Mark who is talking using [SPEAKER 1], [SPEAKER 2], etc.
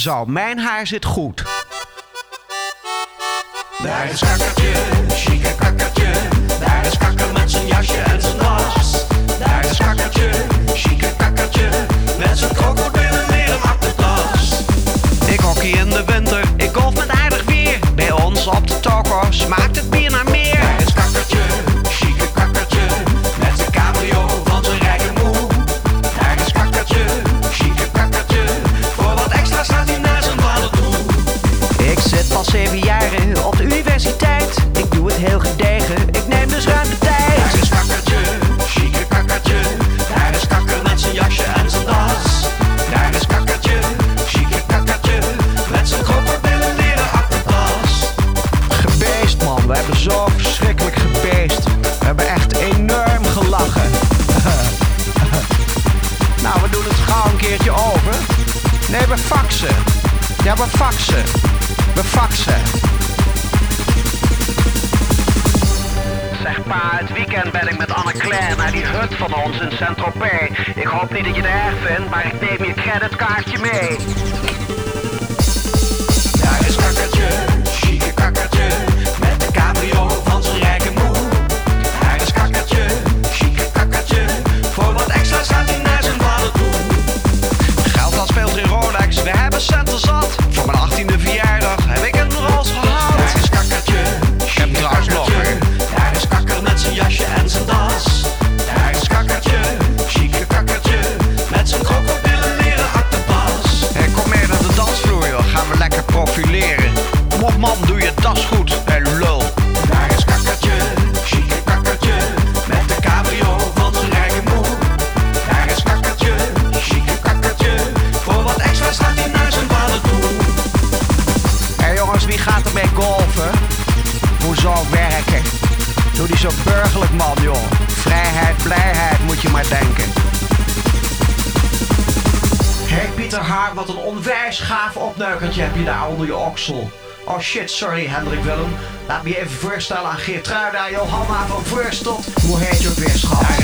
[SPEAKER 1] Zo, mijn haar zit goed.
[SPEAKER 2] Daar is kakkertje, chique kakkertje. Daar is kakker met zijn jasje en zijn das. Daar is kakkertje, chique kakkertje. Met zijn krokodillen leren achtertas.
[SPEAKER 1] Ik hockey in de winter, ik golf met aardig weer. Bij ons op de toko smaakt het zeven jaren op de universiteit. Ik doe het heel gedegen, ik neem dus ruim de tijd.
[SPEAKER 2] Daar is kakkertje, chique kakkertje. Daar is kakker met zijn jasje en zijn das. Daar is kakkertje, chique kakkertje. Met zijn krokodillen leren achtertas.
[SPEAKER 1] Gebeest man, we hebben zo verschrikkelijk gebeest. We hebben echt enorm gelachen. nou, we doen het gauw een keertje over. Nee, we faxen. Ja, we faxen. We faxen. Zeg pa, het weekend ben ik met Anne Claire naar die hut van ons in Saint-Tropez. Ik hoop niet dat je het erg vindt, maar ik neem je creditkaartje mee.
[SPEAKER 2] Daar is kakkertje,
[SPEAKER 1] Werken? Doe die zo burgerlijk, man, joh. Vrijheid, blijheid, moet je maar denken. Hey, Pieter Haar, wat een onwijs gaaf opneukertje heb je daar onder je oksel. Oh shit, sorry Hendrik Willem. Laat me je even voorstellen aan Geertruida, Johanna van Voorstot. Hoe heet je ook weer, schat?